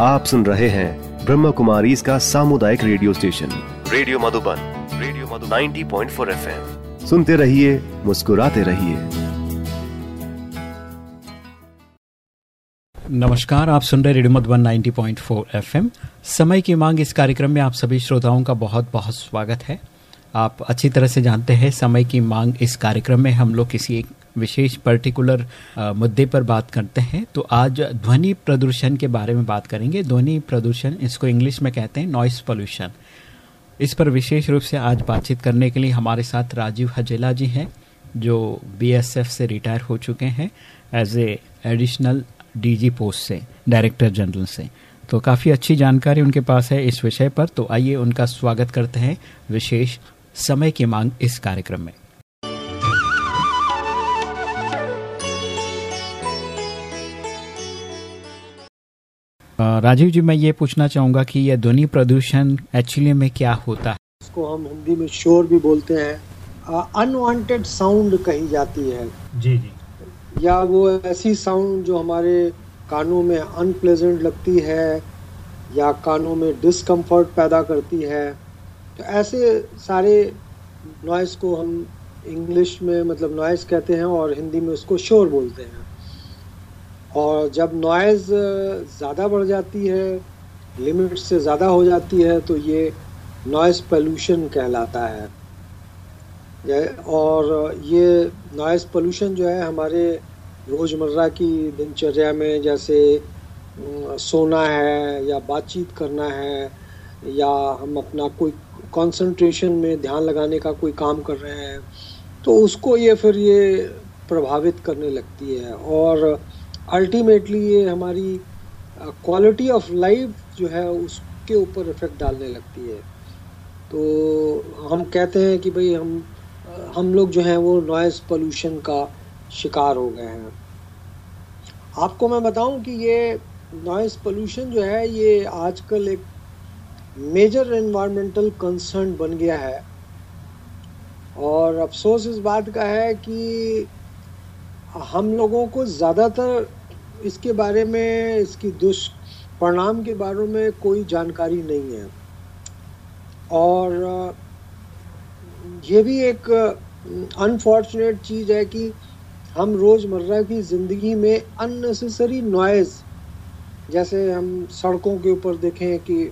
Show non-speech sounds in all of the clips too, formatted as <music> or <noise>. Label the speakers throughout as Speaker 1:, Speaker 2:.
Speaker 1: आप सुन रहे हैं ब्रह्म कुमारी इसका सामुदायिक radio station. Radio Madhuban radio Madhu 90.4 FM. सुनते रहिए मुस्कुराते रहिए।
Speaker 2: नमस्कार आप सुन रहे रेडियो मधुबन 90.4 एफएम। समय की मांग इस कार्यक्रम में आप सभी श्रोताओं का बहुत बहुत स्वागत है। आप अच्छी तरह से जानते हैं समय की मांग इस कार्यक्रम में हम लोग किसी एक विशेष पर्टिकुलर मुद्दे पर बात करते हैं। तो आज ध्वनि प्रदूषण के बारे में बात करेंगे। ध्वनि प्रदूषण इसको इंग्लिश में कहते हैं नॉइस पोल्यूशन इस पर विशेष रूप से आज बातचीत करने के लिए हमारे साथ राजीव हजेला जी हैं, जो बीएसएफ से रिटायर हो चुके हैं as a additional DG post से डायरेक्टर जनरल से। तो काफ़ी अच्छी जानकारी उनके पास है इस विषय पर। तो आइए उनका स्वागत करते हैं विशेष समय की मांग इस कार्यक्रम में। राजीव जी मैं ये पूछना चाहूँगा कि यह ध्वनि प्रदूषण एक्चुअली में क्या होता है?
Speaker 3: इसको हम हिंदी में शोर भी बोलते हैं। अनवांटेड साउंड कही जाती है।
Speaker 2: जी जी।
Speaker 3: या वो ऐसी साउंड जो हमारे कानों में अनप्लेजेंट लगती है या कानों में डिस्कम्फर्ट पैदा करती है। तो ऐसे सारे नॉइस को हम इंग्लिश में मतलब नॉइस कहते हैं और हिंदी में उसको शोर बोलते हैं। और जब नॉइज़ ज़्यादा बढ़ जाती है लिमिट से ज़्यादा हो जाती है तो ये नॉइज़ पोल्यूशन कहलाता है। और ये नॉइज़ पोल्यूशन जो है हमारे रोज़मर्रा की दिनचर्या में, जैसे सोना है या बातचीत करना है, या हम अपना कोई कंसंट्रेशन में ध्यान लगाने का कोई काम कर रहे हैं तो उसको ये फिर ये प्रभावित करने लगती है। और अल्टीमेटली ये हमारी क्वालिटी ऑफ़ लाइफ जो है उसके ऊपर इफ़ेक्ट डालने लगती है। तो हम कहते हैं कि भाई हम हम लोग जो हैं वो नॉइज़ पोल्यूशन का शिकार हो गए हैं। आपको मैं बताऊँ कि ये नॉइज़ पोल्यूशन जो है ये आजकल एक मेजर एनवायरमेंटल कंसर्न बन गया है। और अफसोस इस बात का है कि हम लोगों को ज़्यादातर इसके बारे में, इसकी दुष्परिणाम के बारे में कोई जानकारी नहीं है। और, ये भी एक अनफॉर्चुनेट चीज़ है कि हम रोज़मर्रा की ज़िंदगी में अननेसेसरी नॉइज़ जैसे हम सड़कों के ऊपर देखें कि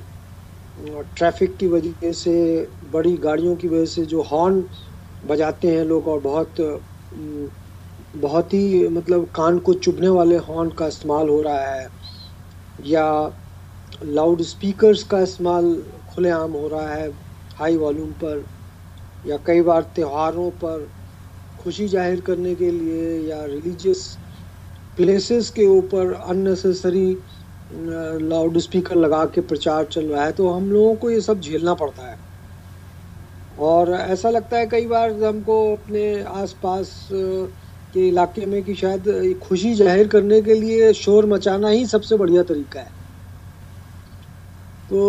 Speaker 3: ट्रैफ़िक की वजह से, बड़ी गाड़ियों की वजह से जो हॉर्न बजाते हैं लोग और बहुत बहुत ही मतलब कान को चुभने वाले हॉर्न का इस्तेमाल हो रहा है, या लाउड स्पीकर्स का इस्तेमाल खुलेआम हो रहा है हाई वॉल्यूम पर, या कई बार त्योहारों पर खुशी ज़ाहिर करने के लिए, या रिलीजियस प्लेसेस के ऊपर अननेसेसरी लाउड स्पीकर लगा के प्रचार चल रहा है तो हम लोगों को ये सब झेलना पड़ता है। और ऐसा लगता है कई बार हमको अपने आसपास के इलाके में कि शायद खुशी ज़ाहिर करने के लिए शोर मचाना ही सबसे बढ़िया तरीका है। तो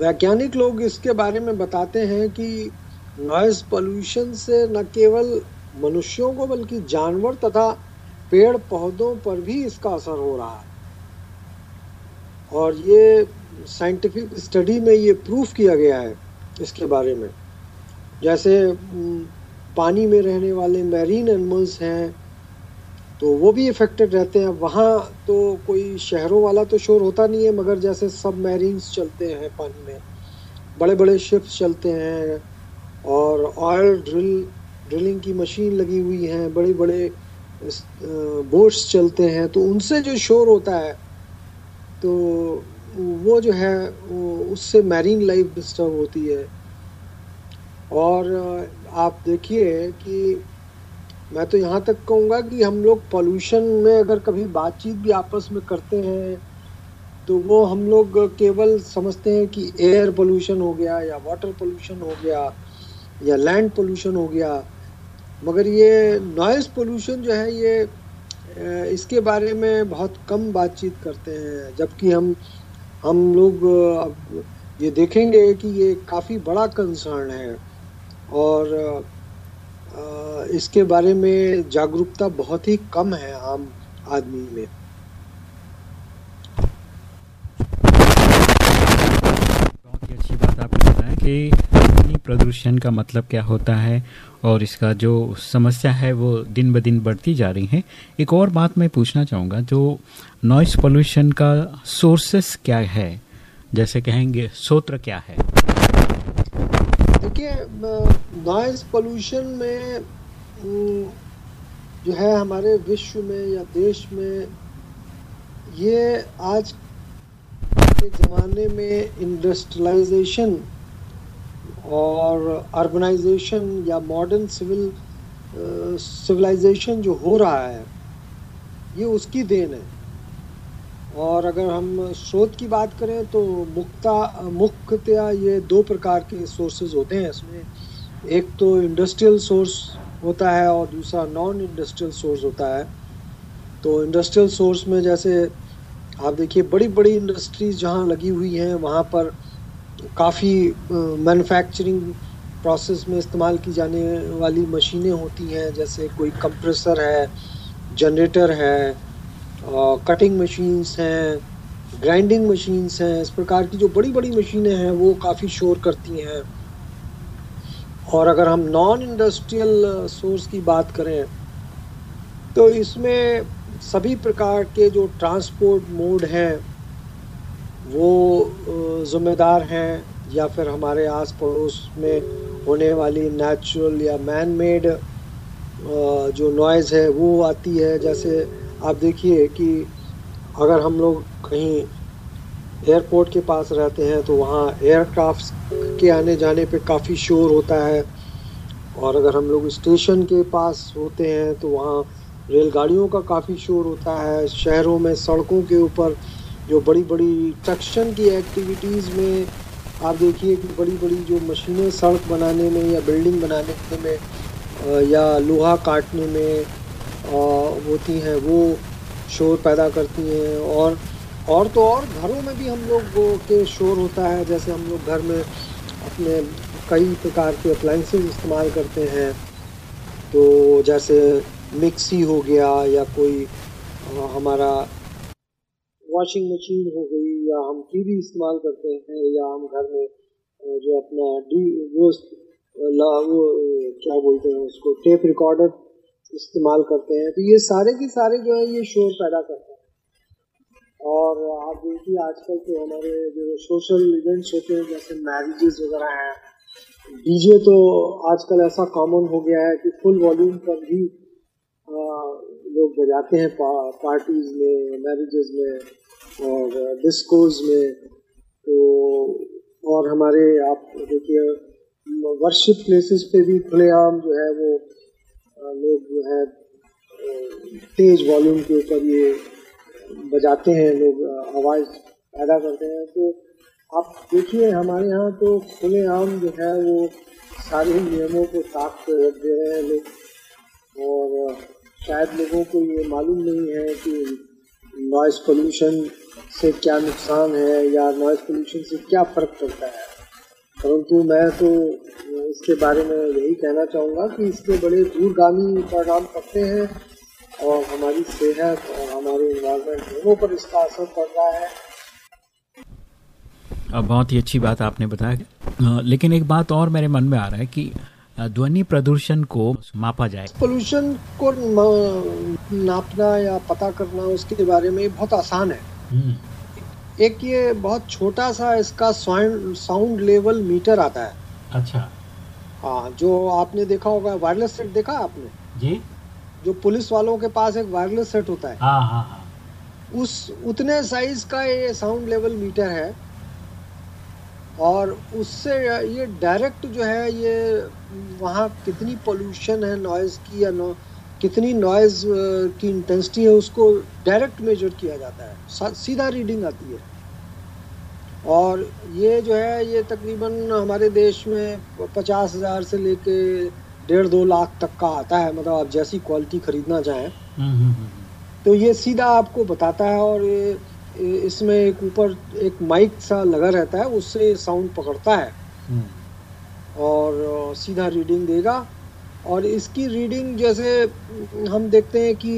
Speaker 3: वैज्ञानिक लोग इसके बारे में बताते हैं कि नॉइस पोल्यूशन से न केवल मनुष्यों को बल्कि जानवर तथा पेड़ पौधों पर भी इसका असर हो रहा है। और ये साइंटिफिक स्टडी में ये प्रूफ किया गया है इसके बारे में। जैसे पानी में रहने वाले मैरीन एनिमल्स हैं तो वो भी इफ़ेक्टेड रहते हैं। वहाँ तो कोई शहरों वाला तो शोर होता नहीं है, मगर जैसे सब मैरीन्स चलते हैं पानी में बड़े बड़े शिप्स चलते हैं, और ऑयल ड्रिल ड्रिलिंग की मशीन लगी हुई हैं बड़े बड़े बोट्स चलते हैं तो उनसे जो शोर होता है तो वो जो है उससे मैरीन लाइफ डिस्टर्ब होती है। और आप देखिए कि मैं तो यहाँ तक कहूँगा कि हम लोग पोल्यूशन में अगर कभी बातचीत भी आपस में करते हैं तो वो हम लोग केवल समझते हैं कि एयर पोल्यूशन हो गया या वाटर पोल्यूशन हो गया या लैंड पोल्यूशन हो गया। मगर ये नॉइज़ पोल्यूशन जो है ये इसके बारे में बहुत कम बातचीत करते हैं। जबकि हम हम लोग, अब ये देखेंगे कि ये काफ़ी बड़ा कंसर्न है। और इसके बारे में जागरूकता बहुत ही कम है आम आदमी में।
Speaker 2: बहुत ही अच्छी बात आपने बताया कि ध्वनि प्रदूषण का मतलब क्या होता है और इसका जो समस्या है वो दिन ब दिन बढ़ती जा रही है। एक और बात मैं पूछना चाहूँगा, जो नॉइस पोल्यूशन का सोर्सेस क्या है? जैसे कहेंगे सूत्र क्या है?
Speaker 3: देखिए नॉइस पोल्यूशन में जो है हमारे विश्व में या देश में, ये आज के ज़माने में इंडस्ट्रियलाइजेशन और अर्बनाइजेशन या मॉडर्न सिविल सिविलाइजेशन जो हो रहा है, ये उसकी देन है। और अगर हम स्रोत की बात करें तो मुक्ता, मुख्यतया ये दो प्रकार के सोर्सेज होते हैं इसमें। एक तो इंडस्ट्रियल सोर्स होता है और दूसरा नॉन इंडस्ट्रियल सोर्स होता है। तो इंडस्ट्रियल सोर्स में जैसे आप देखिए बड़ी बड़ी इंडस्ट्रीज़ जहाँ लगी हुई हैं, वहाँ पर काफ़ी मैन्युफैक्चरिंग प्रोसेस में इस्तेमाल की जाने वाली मशीनें होती हैं, जैसे कोई कंप्रेसर है जनरेटर है कटिंग मशीन्स हैं ग्राइंडिंग मशीन्स हैं, इस प्रकार की जो बड़ी बड़ी मशीनें हैं, वो काफ़ी शोर करती हैं। और अगर हम नॉन इंडस्ट्रियल सोर्स की बात करें तो इसमें सभी प्रकार के जो ट्रांसपोर्ट मोड हैं, वो ज़िम्मेदार हैं, या फिर हमारे आस पड़ोस में होने वाली नेचुरल या मैन मेड जो नॉइज़ है, वो आती है। जैसे आप देखिए कि अगर हम लोग कहीं एयरपोर्ट के पास रहते हैं तो वहाँ एयरक्राफ्ट के आने जाने पे काफ़ी शोर होता है। और अगर हम लोग स्टेशन के पास होते हैं तो वहाँ रेलगाड़ियों का काफ़ी शोर होता है। शहरों में, सड़कों के ऊपर जो बड़ी बड़ी ट्रक्शन की एक्टिविटीज़ में आप देखिए कि बड़ी बड़ी जो मशीनें सड़क बनाने में या बिल्डिंग बनाने में या लोहा काटने में होती हैं, वो शोर पैदा करती हैं और और तो और घरों में भी हम लोग के शोर होता है, जैसे हम लोग घर में अपने कई प्रकार के अप्लाइंसेज इस्तेमाल करते हैं। तो जैसे मिक्सी हो गया या कोई हमारा वॉशिंग मशीन हो गई या हम टीवी इस्तेमाल करते हैं या हम घर में जो अपना डी, वो वो, क्या बोलते हैं उसको टेप रिकॉर्डर इस्तेमाल करते हैं। तो ये सारे के सारे जो है ये शोर पैदा करते हैं। और आप देखिए आजकल तो हमारे जो सोशल इवेंट्स होते हैं जैसे मैरिजेस वगैरह हैं। डीजे तो आजकल ऐसा कॉमन हो गया है कि फुल वॉल्यूम पर भी लोग बजाते हैं पा, पार्टीज़ में मैरिजेस में और डिस्कोज में। तो और हमारे आप देखिए वर्शिप प्लेसेस पे भी खुलेआम जो है वो लोग जो है, तेज वॉल्यूम के ऊपर ये बजाते हैं, लोग आवाज़ पैदा करते हैं। तो आप देखिए, हमारे यहाँ तो खुलेआम जो है, वो सारे नियमों को साफ़ रख दे रहे हैं लोग। और शायद लोगों को ये मालूम नहीं है कि नॉइस पोल्यूशन से क्या नुकसान है या नॉइस पोल्यूशन से क्या फ़र्क पड़ता है। परंतु मैं तो इसके बारे में यही कहना चाहूँगा कि इसके बड़े दूरगामी परिणाम पड़ते हैं और हमारी सेहत और हमारे इन्वायरमेंट दोनों पर इसका असर पड़ रहा है।
Speaker 2: अब बहुत ही अच्छी बात आपने बताया। लेकिन एक बात और मेरे मन में आ रहा है कि ध्वनि प्रदूषण को मापा जाए।
Speaker 3: पोल्यूशन को नापना या पता करना उसके बारे में बहुत आसान है। हम्म। एक ये बहुत छोटा सा इसका साउंड लेवल मीटर आता है।
Speaker 2: अच्छा।
Speaker 3: हाँ जो आपने देखा होगा वायरलेस सेट देखा आपने?
Speaker 2: जी।
Speaker 3: जो पुलिस वालों के पास एक वायरलेस सेट होता है।
Speaker 2: हाँ हाँ हाँ।
Speaker 3: उस उतने साइज़ का ये साउंड लेवल मीटर है। और उससे ये डायरेक्ट जो है ये वहाँ कितनी पोल्यूशन है नॉइज़ की या नो कितनी नॉइज़ की इंटेंसिटी है उसको डायरेक्ट मेजर किया जाता है। सीधा रीडिंग आती है। और ये जो है ये तकरीबन हमारे देश में पचास हज़ार से लेके डेढ़ दो लाख तक का आता है। मतलब आप जैसी क्वालिटी खरीदना चाहें हम्म, हम्म, हम्म, तो ये सीधा आपको बताता है और ये इसमें एक ऊपर एक माइक सा लगा रहता है उससे साउंड पकड़ता है। और सीधा रीडिंग देगा। और इसकी रीडिंग जैसे हम देखते हैं कि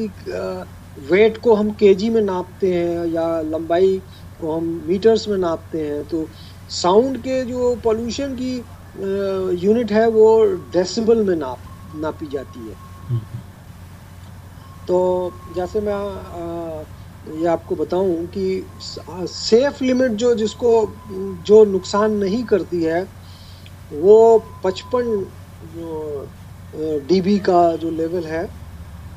Speaker 3: वेट को हम केजी में नापते हैं या लंबाई को हम मीटर्स में नापते हैं तो साउंड के जो पोल्यूशन की यूनिट है वो डेसिबल में नाप, नापी जाती है। तो जैसे मैं ये आपको बताऊँ कि सेफ़ लिमिट जो जिसको, जो नुकसान नहीं करती है, वो पचपन डीबी का जो लेवल है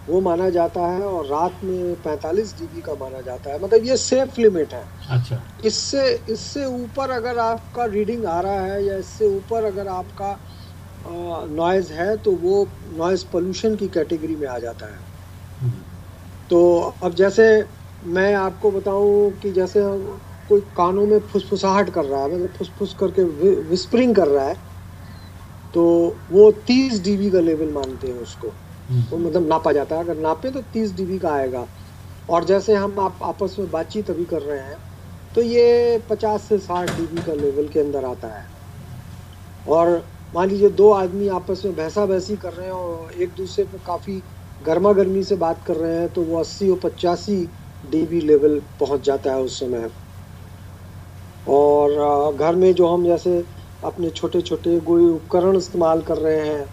Speaker 3: वो माना जाता है और रात में 45 डीबी का माना जाता है। मतलब ये सेफ़ लिमिट है।
Speaker 2: अच्छा।
Speaker 3: इससे इससे ऊपर अगर आपका रीडिंग आ रहा है या इससे ऊपर अगर आपका नॉइज़ है तो वो नॉइज़ पोल्यूशन की कैटेगरी में आ जाता है। हम्म। तो अब जैसे मैं आपको बताऊँ कि जैसे कोई कानों में फुसफुसाहट कर रहा है मतलब फुसफुस करके विस्परिंग कर रहा है तो वो तीस डीबी का लेवल मानते हैं उसको। हम्म। वो मतलब नापा जाता है। अगर नापे तो तीस डीबी का आएगा। और जैसे हम आप आपस में बातचीत अभी कर रहे हैं तो ये पचास से साठ डीबी का लेवल के अंदर आता है। और मान लीजिए दो आदमी आपस में भैंसा भैंसी कर रहे हैं और एक दूसरे पे काफ़ी गर्मा गर्मी से बात कर रहे हैं तो वो अस्सी और पचासी डीबी लेवल पहुँच जाता है उस समय। और घर में जो हम जैसे अपने छोटे छोटे कोई उपकरण इस्तेमाल कर रहे हैं।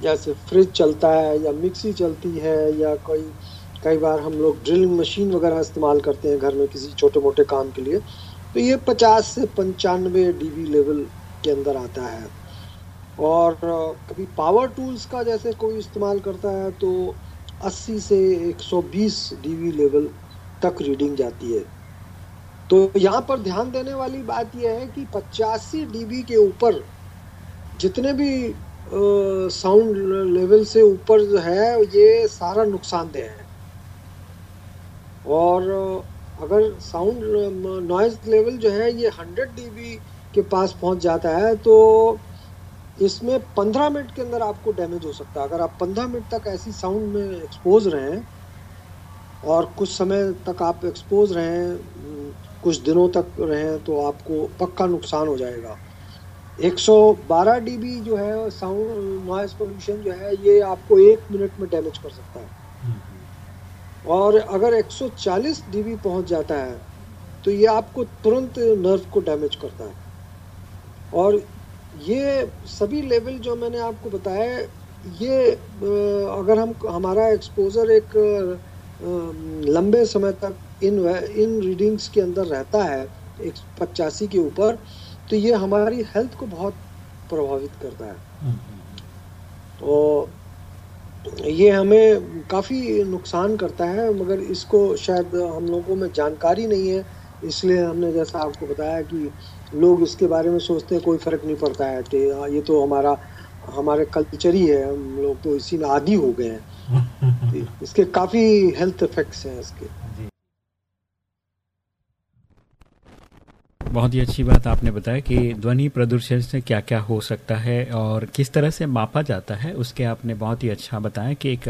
Speaker 3: जैसे फ्रिज चलता है या मिक्सी चलती है या कोई, कई बार हम लोग ड्रिलिंग मशीन वगैरह इस्तेमाल करते हैं घर में किसी छोटे मोटे काम के लिए। तो ये 50 से पंचानवे डीबी लेवल के अंदर आता है। और कभी पावर टूल्स का जैसे कोई इस्तेमाल करता है तो 80 से 120 डीबी लेवल तक रीडिंग जाती है। तो यहाँ पर ध्यान देने वाली बात यह है कि पचासी डीबी के ऊपर जितने भी साउंड लेवल से ऊपर जो है, ये सारा नुकसानदेह है। और अगर साउंड नॉइज़ लेवल जो है ये 100 डीबी के पास पहुँच जाता है तो इसमें 15 मिनट के अंदर आपको डैमेज हो सकता है। अगर आप 15 मिनट तक ऐसी साउंड में एक्सपोज रहें और कुछ समय तक आप एक्सपोज रहें कुछ दिनों तक रहें तो आपको पक्का नुकसान हो जाएगा। 112 डीबी जो है साउंड नॉइस पोल्यूशन जो है ये आपको एक मिनट में डैमेज कर सकता है। और अगर 140 डीबी पहुँच जाता है तो ये आपको तुरंत नर्व को डैमेज करता है। और ये सभी लेवल जो मैंने आपको बताया ये अगर हम हमारा एक्सपोजर एक लंबे समय तक इन इन रीडिंग्स के अंदर रहता है एक पचासी के ऊपर तो ये हमारी हेल्थ को बहुत प्रभावित करता है। तो ये हमें काफ़ी नुकसान करता है मगर इसको शायद हम लोगों में जानकारी नहीं है इसलिए हमने जैसा आपको बताया कि लोग इसके बारे में सोचते हैं कोई फ़र्क नहीं पड़ता है कि हाँ, ये तो हमारा हमारे कल्चर ही है हम लोग तो इसी में आदि हो गए हैं। <laughs> इसके काफ़ी हेल्थ इफेक्ट्स हैं इसके।
Speaker 2: बहुत ही अच्छी बात आपने बताया कि ध्वनि प्रदूषण से क्या क्या हो सकता है और किस तरह से मापा जाता है, उसके आपने बहुत ही अच्छा बताया कि एक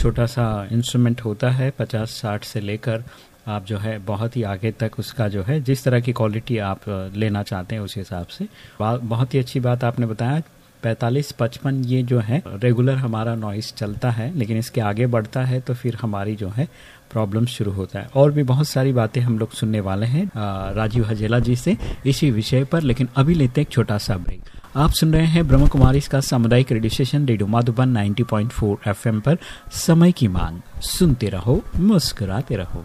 Speaker 2: छोटा सा इंस्ट्रूमेंट होता है पचास साठ से लेकर आप जो है बहुत ही आगे तक उसका जो है, जिस तरह की क्वालिटी आप लेना चाहते हैं उस हिसाब से। बहुत ही अच्छी बात आपने बताया पैंतालीस पचपन ये जो है रेगुलर हमारा नॉइस चलता है, लेकिन इसके आगे बढ़ता है तो फिर हमारी जो है प्रॉब्लम शुरू होता है। और भी बहुत सारी बातें हम लोग सुनने वाले हैं राजीव हजेला जी से इसी विषय पर, लेकिन अभी लेते एक छोटा सा ब्रेक। आप सुन रहे हैं ब्रह्म कुमारी इसका सामुदायिक radio station, radio Madhuban 90.4 FM पर। समय की मांग, सुनते रहो, मुस्कुराते रहो।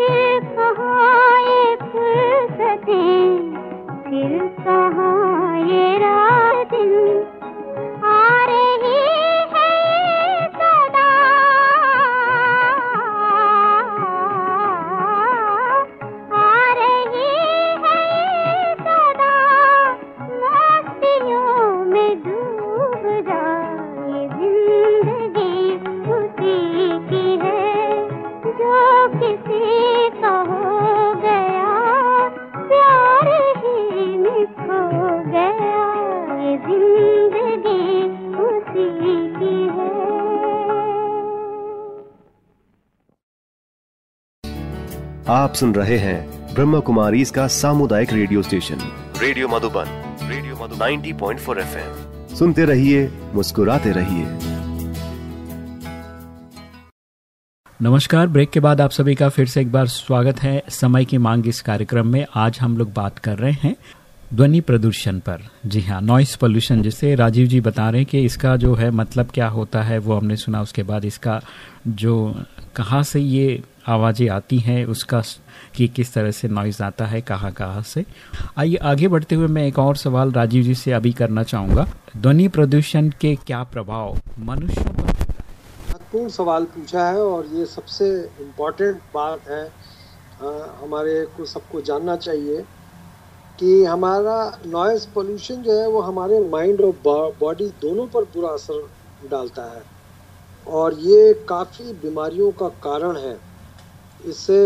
Speaker 1: कहा कहाँ फिर कहाँ आप सुन रहे हैं ब्रह्म कुमारी इसका सामुदायिक radio station. Radio Madhuban radio Madhu 90.4 point सुनते रहिए मुस्कुराते रहिए।
Speaker 2: नमस्कार ब्रेक के बाद आप सभी का फिर से एक बार स्वागत है। समय की मांग इस कार्यक्रम में आज हम लोग बात कर रहे हैं ध्वनि प्रदूषण पर। जी हाँ नॉइस पोल्यूशन जिसे राजीव जी बता रहे हैं कि इसका जो है मतलब क्या होता है वो हमने सुना उसके बाद इसका जो कहाँ से ये आवाज़ें आती हैं उसका कि किस तरह से नॉइज़ आता है कहाँ कहाँ से? आइए आगे बढ़ते हुए मैं एक और सवाल राजीव जी से अभी करना चाहूँगा। ध्वनि प्रदूषण के क्या प्रभाव? मनुष्य पर
Speaker 3: महत्वपूर्ण सवाल पूछा है और ये सबसे इम्पोर्टेंट बात है। आ, हमारे को सबको जानना चाहिए कि हमारा नॉइज़ पोल्यूशन जो है वो हमारे माइंड और बॉडी दोनों पर बुरा असर डालता है। और ये काफ़ी बीमारियों का कारण है। इससे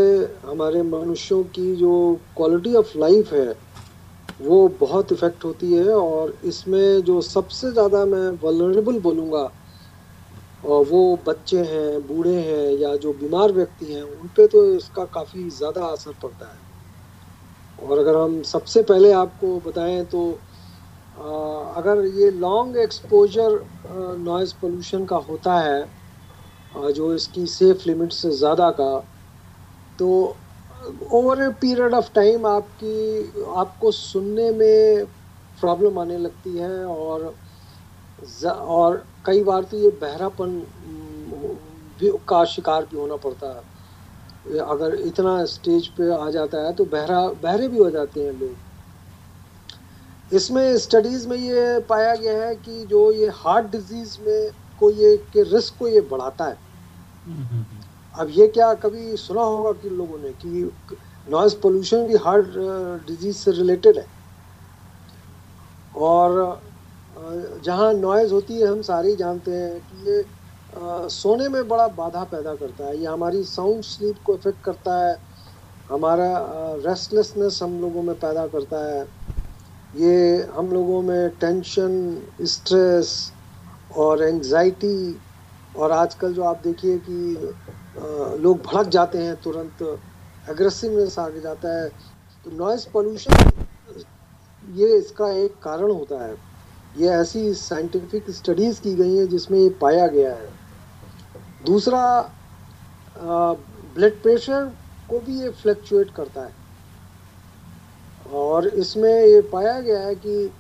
Speaker 3: हमारे मनुष्यों की जो क्वालिटी ऑफ़ लाइफ है, वो बहुत इफ़ेक्ट होती है और इसमें जो सबसे ज़्यादा मैं वलरेबल बोलूँगा, और वो बच्चे हैं, बूढ़े हैं या जो बीमार व्यक्ति हैं, उन पे तो इसका काफ़ी ज़्यादा असर पड़ता है। और अगर हम सबसे पहले आपको बताएँ तो अगर ये लॉन्ग एक्सपोजर नॉइज़ पोल्यूशन का होता है जो इसकी सेफ़ लिमिट से ज़्यादा का तो over a period of time आपकी, आपको सुनने में प्रॉब्लम आने लगती है और और कई बार तो ये बहरापन भी, का शिकार भी होना पड़ता है। अगर इतना स्टेज पे आ जाता है तो बहरा, बहरे भी हो जाते हैं लोग। इसमें स्टडीज़ में ये पाया गया है कि जो ये हार्ट डिज़ीज़ में को ये के रिस्क को ये बढ़ाता है। अब ये क्या कभी सुना होगा कि लोगों ने कि नॉइज़ पोल्यूशन भी हार्ट डिज़ीज़ से रिलेटेड है? और जहाँ नॉइज़ होती है हम सारे जानते हैं कि ये आ, सोने में बड़ा बाधा पैदा करता है। ये हमारी साउंड स्लीप को इफ़ेक्ट करता है। हमारा रेस्टलेसनेस हम लोगों में पैदा करता है। ये हम लोगों में टेंशन स्ट्रेस और एंजाइटी और आजकल जो आप देखिए कि लोग भड़क जाते हैं तुरंत एग्रेसिवनेस आगे जाता है। तो नॉइस पोल्यूशन ये इसका एक कारण होता है। ये ऐसी साइंटिफिक स्टडीज़ की गई हैं जिसमें ये पाया गया है। दूसरा ब्लड प्रेशर को भी ये फ्लक्चुएट करता है। और इसमें ये पाया गया है कि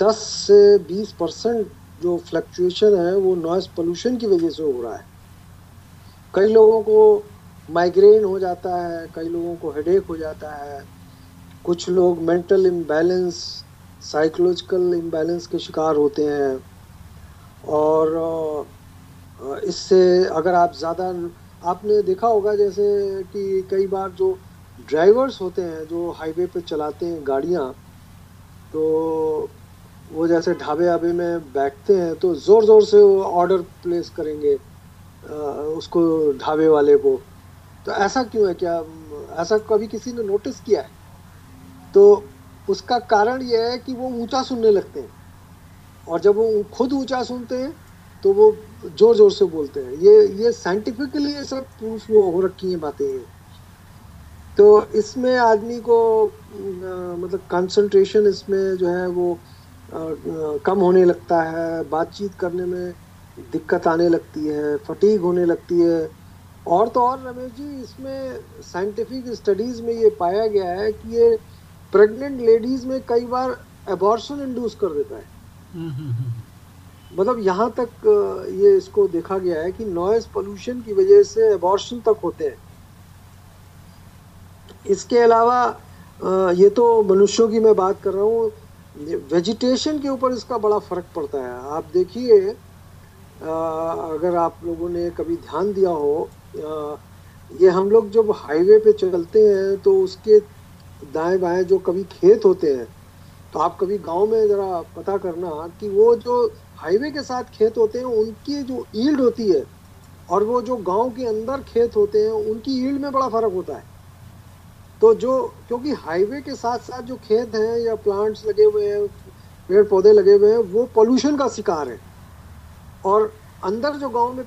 Speaker 3: 10 से 20 परसेंट जो फ्लक्चुएशन है, वो नॉइस पोल्यूशन की वजह से हो रहा है। कई लोगों को माइग्रेन हो जाता है, कई लोगों को हेडेक हो जाता है। कुछ लोग मेंटल इम्बैलेंस साइकोलॉजिकल इम्बैलेंस के शिकार होते हैं। और इससे अगर आप ज़्यादा, आपने देखा होगा जैसे कि कई बार जो ड्राइवर्स होते हैं जो हाईवे पे चलाते हैं गाड़ियाँ तो वो जैसे ढाबे आबे में बैठते हैं तो ज़ोर ज़ोर से वो ऑर्डर प्लेस करेंगे उसको ढाबे वाले को। तो ऐसा क्यों है क्या? ऐसा कभी किसी ने नोटिस किया है? तो उसका कारण यह है कि वो ऊँचा सुनने लगते हैं। और जब वो खुद ऊँचा सुनते हैं तो वो ज़ोर ज़ोर से बोलते हैं। ये ये साइंटिफिकली ये सब प्रूफ हो रखी हैं बातें हैं तो इसमें आदमी को मतलब कंसंट्रेशन इसमें जो है वो कम होने लगता है बातचीत करने में दिक्कत आने लगती है फटीग होने लगती है। और तो और रमेश जी इसमें साइंटिफिक स्टडीज़ में ये पाया गया है कि ये प्रेग्नेंट लेडीज़ में कई बार एबॉर्शन इंड्यूस कर देता है। हम्म, हम्म, हम्म। मतलब यहाँ तक ये इसको देखा गया है कि नॉइज़ पोल्यूशन की वजह से एबॉर्शन तक होते हैं। इसके अलावा ये तो मनुष्यों की मैं बात कर रहा हूँ वेजिटेशन के ऊपर इसका बड़ा फ़र्क पड़ता है। आप देखिए अगर आप लोगों ने कभी ध्यान दिया हो ये हम लोग जब हाईवे पे चलते हैं तो उसके दाएँ बाएँ जो कभी खेत होते हैं तो आप कभी गाँव में ज़रा पता करना कि वो जो हाईवे के साथ खेत होते हैं, उनकी जो ईल्ड होती है, और वो जो गाँव के अंदर खेत होते हैं, उनकी ईल्ड में बड़ा फ़र्क होता है। तो जो, क्योंकि हाईवे के साथ साथ जो खेत हैं या प्लांट्स लगे हुए हैं पेड़ पौधे लगे हुए हैं, वो पोल्यूशन का शिकार है। और अंदर जो गाँव में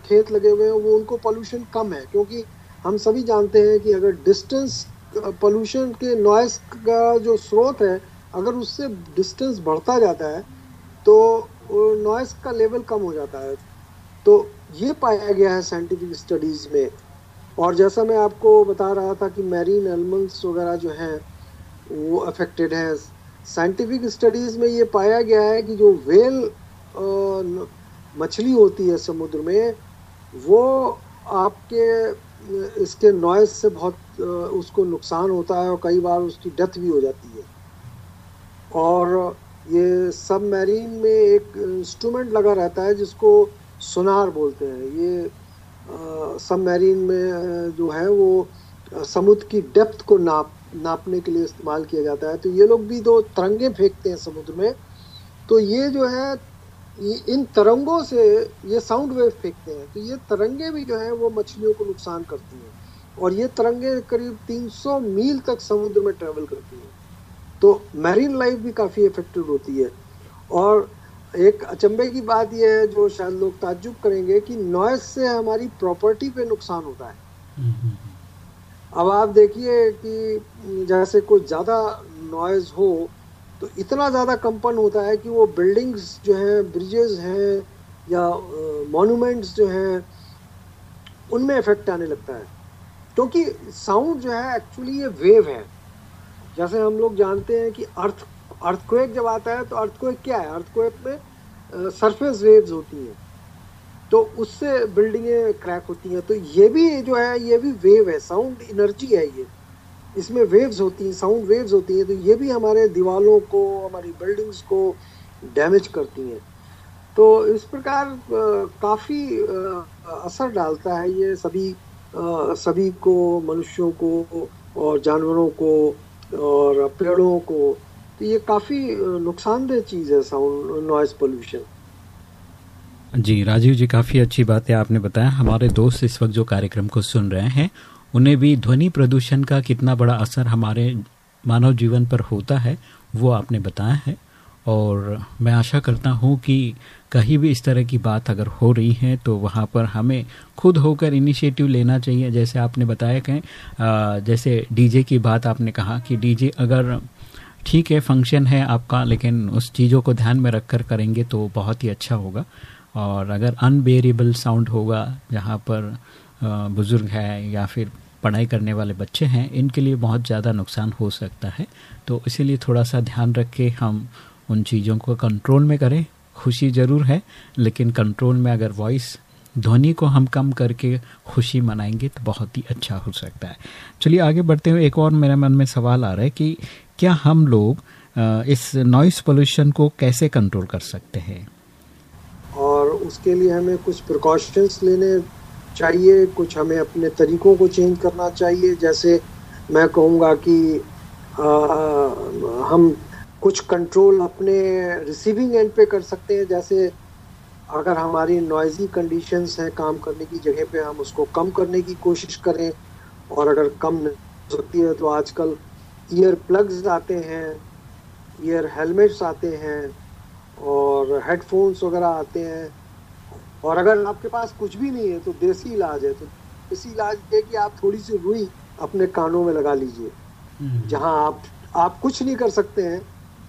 Speaker 3: खेत लगे हुए हैं, वो उनको पोल्यूशन कम है, क्योंकि हम सभी जानते हैं कि अगर डिस्टेंस पोल्यूशन के नॉइस का जो स्रोत है, अगर उससे डिस्टेंस बढ़ता जाता है तो नॉइस का लेवल कम हो जाता है। तो ये पाया गया है साइंटिफिक स्टडीज़ में। और जैसा मैं आपको बता रहा था कि मैरीन एनिमल्स वगैरह जो हैं, वो अफेक्टेड है। साइंटिफिक स्टडीज़ में ये पाया गया है कि जो वेल मछली होती है समुद्र में, वो आपके, इसके नॉइस से बहुत उसको नुकसान होता है और कई बार उसकी डेथ भी हो जाती है। और ये सब मैरीन में एक इंस्ट्रूमेंट लगा रहता है जिसको सोनार बोलते हैं। ये सबमरीन में जो है वो समुद्र की डेप्थ को नाप, नापने के लिए इस्तेमाल किया जाता है। तो ये लोग भी दो तरंगे फेंकते हैं समुद्र में। तो ये जो है इन तरंगों से ये साउंड वेव फेंकते हैं। तो ये तरंगे भी जो है, वो मछलियों को नुकसान करती हैं। और ये तरंगे करीब 300 मील तक समुद्र में ट्रेवल करती हैं। तो मैरीन लाइफ भी काफ़ी इफेक्टेड होती है। और एक अचंभे की बात यह है, जो शायद लोग ताज्जुब करेंगे, कि नॉइस से हमारी प्रॉपर्टी पे नुकसान होता है। अब आप देखिए कि जैसे कोई ज़्यादा नॉइज़ हो तो इतना ज़्यादा कंपन होता है कि वो बिल्डिंग्स जो हैं, ब्रिजेस हैं, या मॉन्यूमेंट्स जो हैं, उनमें इफ़ेक्ट आने लगता है। क्योंकि साउंड जो है, एक्चुअली ये वेव है। जैसे हम लोग जानते हैं कि अर्थ अर्थक्वेक जब आता है तो अर्थक्वेक क्या है? अर्थक्वेक में सरफेस वेव्स होती हैं। तो उससे बिल्डिंगें क्रैक होती हैं। तो ये भी जो है, ये भी वेव है साउंड एनर्जी है ये। इसमें वेव्स होती हैं साउंड वेव्स होती हैं। तो ये भी हमारे दीवालों को, हमारी बिल्डिंग्स को डैमेज करती हैं। तो इस प्रकार काफ़ी असर डालता है ये सभी सभी को, मनुष्यों को, और जानवरों को, और पेड़ों को। तो ये काफ़ी नुकसानदेह चीज़ है sound noise pollution
Speaker 2: ji, Rajiv ji, काफ़ी अच्छी बात है आपने बताया। हमारे दोस्त इस वक्त जो कार्यक्रम को सुन रहे हैं, उन्हें भी ध्वनि प्रदूषण का कितना बड़ा असर हमारे मानव जीवन पर होता है, वो आपने बताया है। और मैं आशा करता हूँ कि कहीं भी इस तरह की बात अगर हो रही है तो वहाँ पर हमें खुद होकर इनिशिएटिव लेना चाहिए। जैसे आपने बताया कि जैसे डीजे की बात आपने कहा कि डीजे अगर ठीक है फ़ंक्शन है आपका, लेकिन उस चीज़ों को ध्यान में रख कर करेंगे तो बहुत ही अच्छा होगा। और अगर अनबेरेबल साउंड होगा, जहाँ पर बुज़ुर्ग है या फिर पढ़ाई करने वाले बच्चे हैं, इनके लिए बहुत ज़्यादा नुकसान हो सकता है। तो इसीलिए थोड़ा सा ध्यान रख के हम उन चीज़ों को कंट्रोल में करें। खुशी ज़रूर है, लेकिन कंट्रोल में अगर वॉइस ध्वनि को हम कम करके खुशी मनाएँगे तो बहुत ही अच्छा हो सकता है। चलिए आगे बढ़ते हुए एक और मेरे मन में सवाल आ रहा है कि क्या हम लोग इस नॉइस पोल्यूशन को कैसे कंट्रोल कर सकते हैं?
Speaker 3: और उसके लिए हमें कुछ प्रिकॉशंस लेने चाहिए कुछ हमें अपने तरीकों को चेंज करना चाहिए। जैसे मैं कहूँगा कि आ, हम कुछ कंट्रोल अपने रिसीविंग एंड पे कर सकते हैं। जैसे अगर हमारी नॉइजी कंडीशंस हैं काम करने की जगह पे हम उसको कम करने की कोशिश करें। और अगर कम हो सकती है तो आजकल ईयर प्लग्स आते हैं ईयर हेलमेट्स आते हैं और हेडफोन्स वगैरह आते हैं। और अगर आपके पास कुछ भी नहीं है तो देसी इलाज है। तो देसी इलाज ये कि आप थोड़ी सी रुई अपने कानों में लगा लीजिए।
Speaker 2: हम्म।
Speaker 3: जहाँ आप आप कुछ नहीं कर सकते हैं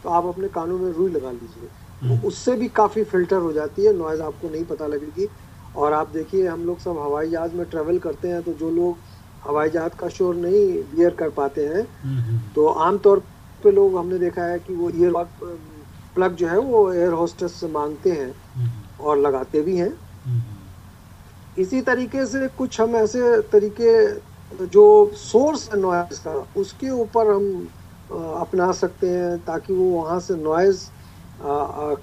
Speaker 3: तो आप अपने कानों में रुई लगा लीजिए।
Speaker 2: हम्म।
Speaker 3: तो उससे भी काफ़ी फ़िल्टर हो जाती है नॉइज़ आपको नहीं पता लगेगी। और आप देखिए हम लोग सब हवाई जहाज़ में ट्रेवल करते हैं तो जो लोग हवाई जहाज़ का शोर नहीं बियर कर पाते हैं। तो आमतौर पे लोग हमने देखा है कि वो ईयर प्लग जो है वो एयर होस्टेस से मांगते हैं। और लगाते भी हैं। इसी तरीके से कुछ हम ऐसे तरीके जो सोर्स है नॉइज़ का उसके ऊपर हम अपना सकते हैं ताकि वो वहाँ से नॉइज़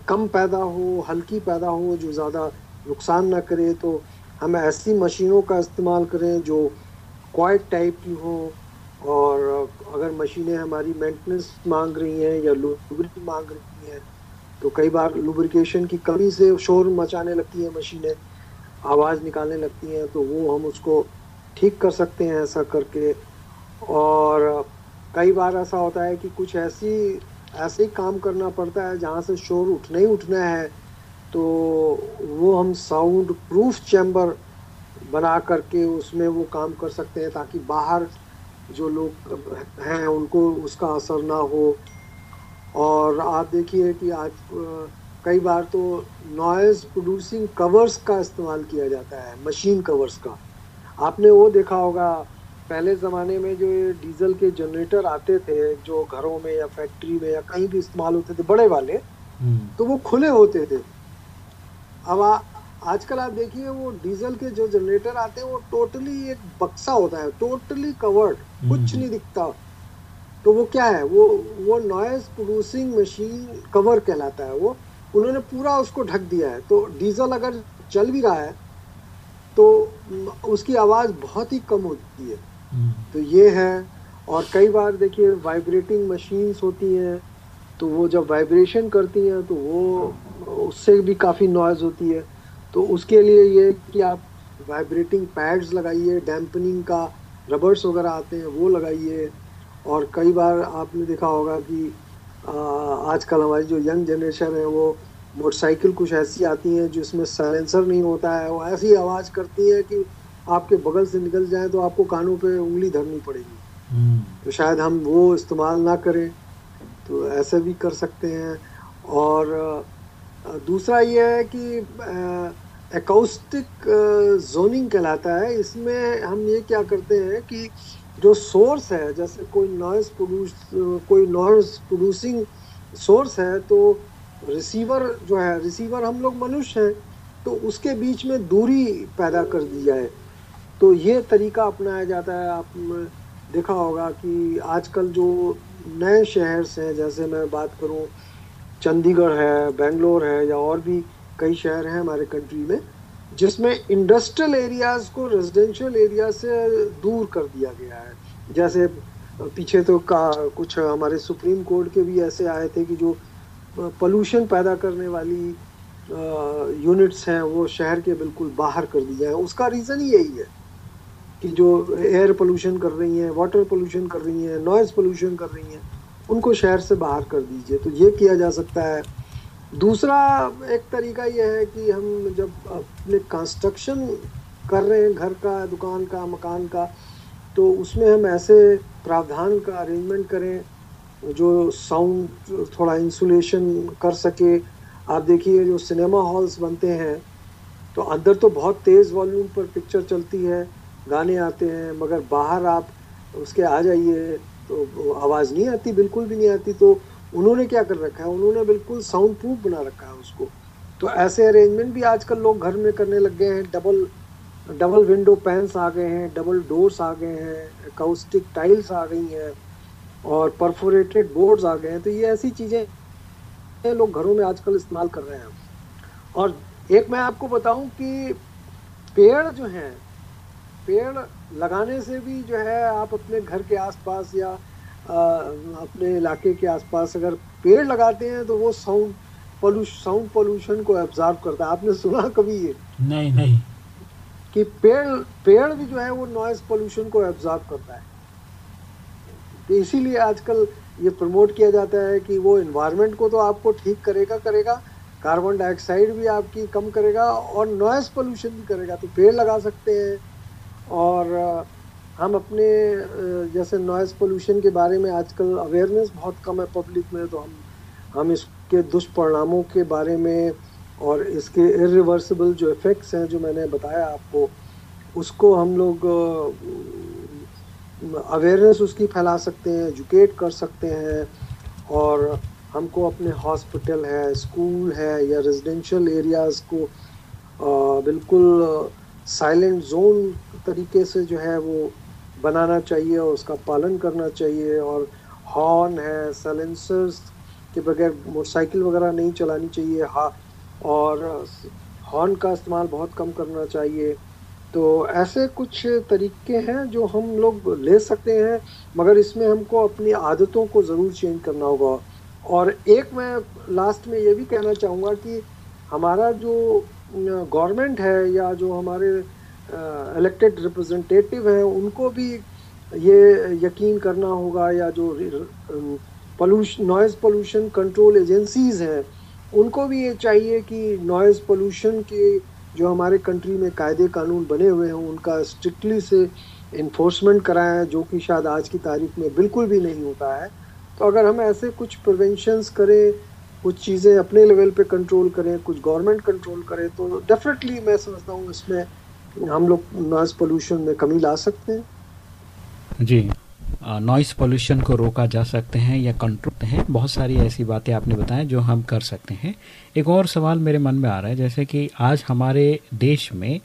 Speaker 3: कम पैदा हो हल्की पैदा हो जो ज़्यादा नुकसान ना करे तो हम ऐसी मशीनों का इस्तेमाल करें जो क्वाइट टाइप की हो, और अगर मशीनें हमारी मेंटेनेंस मांग रही हैं या लुब्रिक मांग रही हैं तो कई बार लुब्रिकेशन की कमी से शोर मचाने लगती है मशीनें, आवाज़ निकालने लगती हैं तो वो हम उसको ठीक कर सकते हैं ऐसा करके। और, कई बार ऐसा होता है कि कुछ ऐसी, ऐसे ही काम करना पड़ता है जहाँ से शोर उठना ही उठना है तो वो हम साउंड प्रूफ चैम्बर बना करके उसमें वो काम कर सकते हैं ताकि बाहर जो लोग हैं उनको उसका असर ना हो। और आप देखिए कि आज कई बार तो नॉइज़ प्रोड्यूसिंग कवर्स का इस्तेमाल किया जाता है मशीन कवर्स का। आपने वो देखा होगा पहले ज़माने में जो ये डीजल के जनरेटर आते थे जो घरों में या फैक्ट्री में या कहीं भी इस्तेमाल होते थे बड़े वाले
Speaker 2: हम्म।
Speaker 3: तो वो खुले होते थे। अब आजकल आप देखिए वो डीजल के जो जनरेटर आते हैं वो टोटली एक बक्सा होता है टोटली कवर्ड कुछ
Speaker 2: हम्म।
Speaker 3: नहीं दिखता। तो वो क्या है वो वो नॉइज़ प्रोड्यूसिंग मशीन कवर कहलाता है वो। उन्होंने पूरा उसको ढक दिया है। तो डीजल अगर चल भी रहा है तो उसकी आवाज़ बहुत ही कम होती है।
Speaker 2: हम्म।
Speaker 3: तो ये है और कई बार देखिए वाइब्रेटिंग मशीन्स होती हैं तो वो जब वाइब्रेशन करती हैं तो वो उससे भी काफ़ी नॉइज़ होती है। तो उसके लिए ये कि आप वाइब्रेटिंग पैड्स लगाइए डैम्पनिंग का रबर्स वगैरह आते हैं वो लगाइए। और कई बार आपने देखा होगा कि आजकल हमारी जो यंग जनरेशन है वो मोटरसाइकिल कुछ ऐसी आती हैं जिसमें साइलेंसर नहीं होता है वो ऐसी आवाज़ करती है कि आपके बगल से निकल जाए तो आपको कानों पे उंगली धरनी पड़ेगी।
Speaker 2: हम्म।
Speaker 3: तो शायद हम वो इस्तेमाल ना करें तो ऐसे भी कर सकते हैं। और दूसरा ये है कि एकॉस्टिक जोनिंग कहलाता है। इसमें हम ये क्या करते हैं कि जो सोर्स है, जैसे कोई नॉइस प्रोड्यूस कोई नॉइस प्रोड्यूसिंग सोर्स है तो रिसीवर जो है रिसीवर हम लोग मनुष्य हैं तो उसके बीच में दूरी पैदा कर दी जाए। तो ये तरीका अपनाया जाता है। आप देखा होगा कि आजकल जो नए शहर हैं, जैसे मैं बात करूँ चंडीगढ़ है, बेंगलोर है या और भी कई शहर हैं हमारे कंट्री में, जिसमें इंडस्ट्रियल एरियाज़ को रेजिडेंशियल एरिया से दूर कर दिया गया है। जैसे पीछे तो का कुछ हमारे सुप्रीम कोर्ट के भी ऐसे आए थे कि जो पोल्यूशन पैदा करने वाली यूनिट्स हैं, वो शहर के बिल्कुल बाहर कर दी जाए उसका रीज़न ही यही है कि जो एयर पोल्यूशन कर रही हैं वाटर पोल्यूशन कर रही हैं नॉइज़ पोल्यूशन कर रही हैं उनको शहर से बाहर कर दीजिए तो ये किया जा सकता है। दूसरा एक तरीका ये है कि हम जब अपने कंस्ट्रक्शन कर रहे हैं, घर का, दुकान का, मकान का तो उसमें हम ऐसे प्रावधान का अरेंजमेंट करें, जो साउंड थोड़ा इंसुलेशन कर सके। आप देखिए, जो सिनेमा हॉल्स बनते हैं तो अंदर तो बहुत तेज़ वॉल्यूम पर पिक्चर चलती है, गाने आते हैं, मगर बाहर आप उसके आ जाइए तो आवाज़ नहीं आती, बिल्कुल भी नहीं आती। तो उन्होंने क्या कर रखा है? उन्होंने बिल्कुल साउंड प्रूफ बना रखा है उसको। तो ऐसे अरेंजमेंट भी आजकल लोग घर में करने लग गए हैं। डबल डबल विंडो पैंस आ गए हैं डबल डोर्स आ गए हैं काउस्टिक टाइल्स आ गई हैं, और परफोरेटेड बोर्ड्स आ गए हैं। तो ये ऐसी चीज़ें लोग घरों में आजकल इस्तेमाल कर रहे हैं। और एक मैं आपको बताऊँ कि पेड़ जो हैं पेड़ लगाने से भी जो है आप अपने घर के आसपास या आ, अपने इलाके के आसपास अगर पेड़ लगाते हैं तो वो साउंड पोल्यूशन साउंड पोल्यूशन को एब्जॉर्व करता है। आपने सुना कभी ये?
Speaker 2: नहीं नहीं।
Speaker 3: कि पेड़ पेड़ भी जो है वो नॉइज़ पोल्यूशन को एब्जॉर्व करता है। तो इसीलिए आजकल ये प्रमोट किया जाता है कि वो इन्वायरमेंट को तो आपको ठीक करेगा करेगा। कार्बन डाइऑक्साइड भी आपकी कम करेगा और नॉइस पोल्यूशन भी करेगा। तो पेड़ लगा सकते हैं। और हम अपने जैसे नॉइज़ पोल्यूशन के बारे में आजकल अवेयरनेस बहुत कम है पब्लिक में तो हम हम इसके दुष्परिणामों के बारे में और इसके इरिवर्सिबल जो इफ़ेक्ट्स हैं जो मैंने बताया आपको, उसको हम लोग अवेयरनेस उसकी फैला सकते हैं एजुकेट कर सकते हैं और हमको अपने हॉस्पिटल है स्कूल है या रेजिडेंशियल एरियाज़ को बिल्कुल साइलेंट जोन तरीके से जो है वो बनाना चाहिए और उसका पालन करना चाहिए और हॉर्न है सलेंसर्स के बगैर मोटरसाइकिल वगैरह नहीं चलानी चाहिए, हा, और हॉर्न का इस्तेमाल बहुत कम करना चाहिए। तो ऐसे कुछ तरीके हैं जो हम लोग ले सकते हैं, मगर इसमें हमको अपनी आदतों को ज़रूर चेंज करना होगा। और एक मैं लास्ट में ये भी कहना चाहूँगा कि हमारा जो गवर्नमेंट है या जो हमारे इलेक्टेड रिप्रेजेंटेटिव हैं, उनको भी ये यकीन करना होगा या जो pollution noise pollution control agencies हैं, उनको भी ये चाहिए कि नॉइज़ पोल्यूशन के जो हमारे कंट्री में कायदे कानून बने हुए हैं, उनका स्ट्रिक्टली से इन्फोर्समेंट कराएँ, जो कि शायद आज की तारीख में बिल्कुल भी नहीं होता है। तो अगर हम ऐसे कुछ प्रिवेंशंस करें कुछ चीज़ें अपने लेवल पे कंट्रोल करें, कुछ गवर्नमेंट कंट्रोल करे तो डेफिनेटली मैं समझता हूँ इसमें हम लोग नॉइज़ पोल्यूशन में कमी ला सकते हैं।
Speaker 2: जी नॉइस पोल्यूशन को रोका जा सकते हैं या कंट्रोल हैं। बहुत सारी ऐसी बातें आपने बताएँ जो हम कर सकते हैं। एक और सवाल मेरे मन में आ रहा है, जैसे कि आज हमारे देश में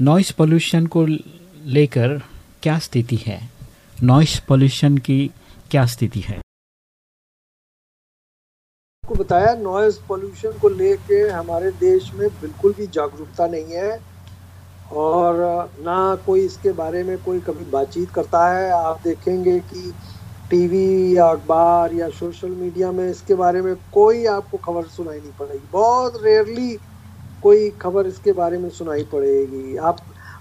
Speaker 2: नॉइस पोल्यूशन को लेकर क्या स्थिति है? नॉइस पोल्यूशन की क्या स्थिति है?
Speaker 3: को बताया नॉइस पोल्यूशन को लेके हमारे देश में बिल्कुल भी जागरूकता नहीं है और ना कोई इसके बारे में कोई कभी बातचीत करता है। आप देखेंगे कि टीवी या अखबार या सोशल मीडिया में इसके बारे में कोई आपको खबर सुनाई नहीं पड़ेगी। बहुत रेयरली कोई खबर इसके बारे में सुनाई पड़ेगी। आप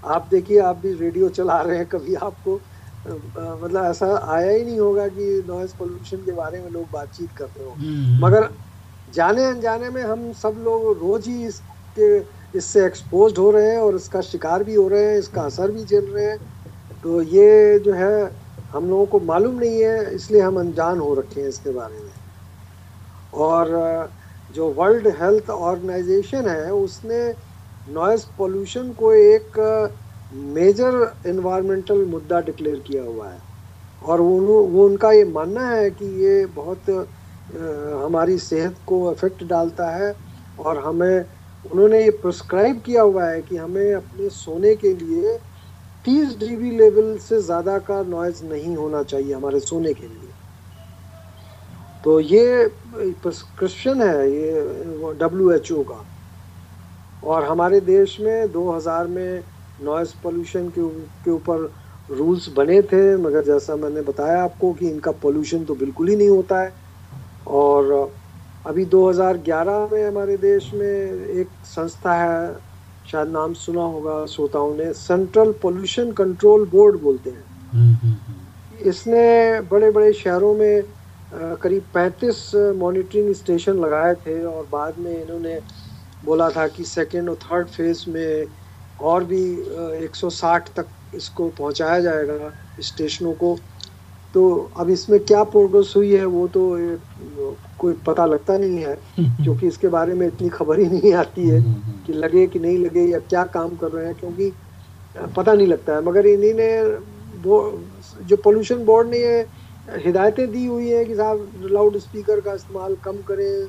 Speaker 3: आप देखिए, आप भी रेडियो चला रहे हैं, कभी आपको मतलब ऐसा आया ही नहीं होगा कि नॉइज़ पोल्यूशन के बारे में लोग बातचीत करते हो। हम्म। मगर जाने अनजाने में हम सब लोग रोज ही इसके इससे एक्सपोज हो रहे हैं और इसका शिकार भी हो रहे हैं इसका असर भी झेल रहे हैं। तो ये जो है हम लोगों को मालूम नहीं है इसलिए हम अनजान हो रखे हैं इसके बारे में। और जो वर्ल्ड हेल्थ ऑर्गेनाइजेशन है उसने नॉइस पोल्यूशन को एक मेजर इन्वायरमेंटल मुद्दा डिक्लेयर किया हुआ है। और वो वो उनका ये मानना है कि ये बहुत आ, हमारी सेहत को इफ़ेक्ट डालता है और हमें उन्होंने ये प्रिस्क्राइब किया हुआ है कि हमें अपने सोने के लिए 30 डीबी लेवल से ज़्यादा का नॉइज़ नहीं होना चाहिए हमारे सोने के लिए। तो ये प्रिस्क्रिप्शन है ये डब्ल्यू एच ओ का। और हमारे देश में 2000 में नॉइज़ पोल्यूशन के ऊपर रूल्स बने थे मगर जैसा मैंने बताया आपको कि इनका पोल्यूशन तो बिल्कुल ही नहीं होता है और अभी 2011 में हमारे देश में एक संस्था है शायद नाम सुना होगा श्रोताओं ने सेंट्रल पोल्यूशन कंट्रोल बोर्ड बोलते हैं हम्म, हम्म, हम्म। इसने बड़े बड़े शहरों में करीब 35 मॉनिटरिंग स्टेशन लगाए थे और बाद में इन्होंने बोला था कि सेकेंड और थर्ड फ़ेज़ में और भी 160 तक इसको पहुँचाया जाएगा स्टेशनों को तो अब इसमें क्या प्रोग्रेस हुई है वो तो कोई पता लगता नहीं है <laughs> क्योंकि इसके बारे में इतनी खबर ही नहीं आती है हम्म, हम्म। कि लगे कि नहीं लगे या क्या काम कर रहे हैं क्योंकि पता नहीं लगता है मगर इन्हीं ने जो पोल्यूशन बोर्ड ने ये हिदायतें दी हुई हैं कि साहब लाउड स्पीकर का इस्तेमाल कम करें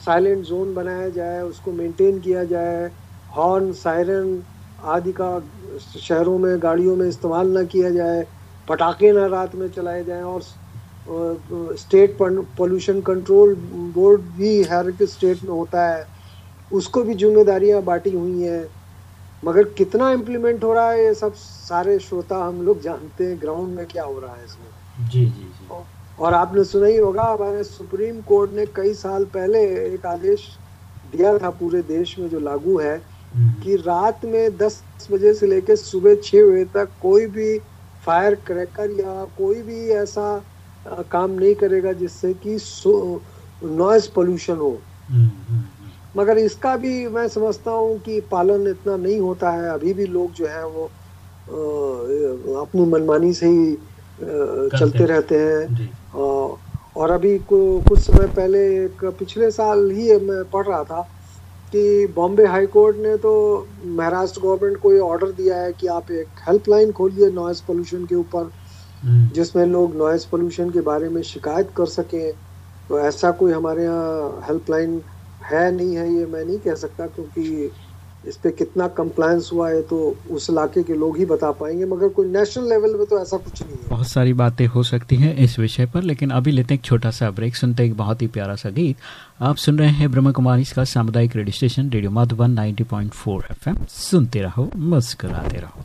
Speaker 3: साइलेंट जोन बनाया जाए उसको मेंटेन किया जाए हॉर्न सायरन आदि का शहरों में गाड़ियों में इस्तेमाल ना किया जाए पटाखे ना रात में चलाए जाएँ और स्टेट पोल्यूशन कंट्रोल बोर्ड भी हर एक स्टेट में होता है। उसको भी जिम्मेदारियाँ बांटी हुई हैं। मगर कितना इम्प्लीमेंट हो रहा है ये सब सारे श्रोता हम लोग जानते हैं ग्राउंड में क्या हो रहा है इसमें। जी जी जी। और आपने सुना ही होगा हमारे सुप्रीम कोर्ट ने कई साल पहले एक आदेश दिया था पूरे देश में जो लागू है। कि रात में 10 बजे से लेकर सुबह 6 बजे तक कोई भी फायर क्रैकर या कोई भी ऐसा काम नहीं करेगा जिससे कि नॉइस पोल्यूशन हो। हम्म, हम्म, मगर इसका भी मैं समझता हूँ कि पालन इतना नहीं होता है। अभी भी लोग जो है वो अपनी मनमानी से ही चलते रहते हैं। और अभी कुछ समय पहले एक पिछले साल ही मैं पढ़ रहा था कि बॉम्बे हाई कोर्ट ने तो महाराष्ट्र गवर्नमेंट को ये ऑर्डर दिया है कि आप एक हेल्पलाइन खोलिए नॉइज़ पोल्यूशन के ऊपर हम्म। जिसमें लोग नॉइज़ पोल्यूशन के बारे में शिकायत कर सकें तो ऐसा कोई हमारे यहाँ हेल्पलाइन है नहीं है ये मैं नहीं कह सकता क्योंकि इस पर कितना कंप्लायंस हुआ है तो उस इलाके के लोग ही बता पाएँगे, मगर कोई नेशनल लेवल पे तो ऐसा कुछ नहीं है।
Speaker 4: बहुत सारी बातें हो सकती हैं इस विषय पर, लेकिन अभी लेते हैं एक छोटा सा ब्रेक, सुनते हैं एक बहुत ही प्यारा सा गीत। आप सुन रहे हैं ब्रह्म कुमारी सामुदायिक radio station radio Madhuban 90.4 FM सुनते रहो, मुस्कुराते रहो।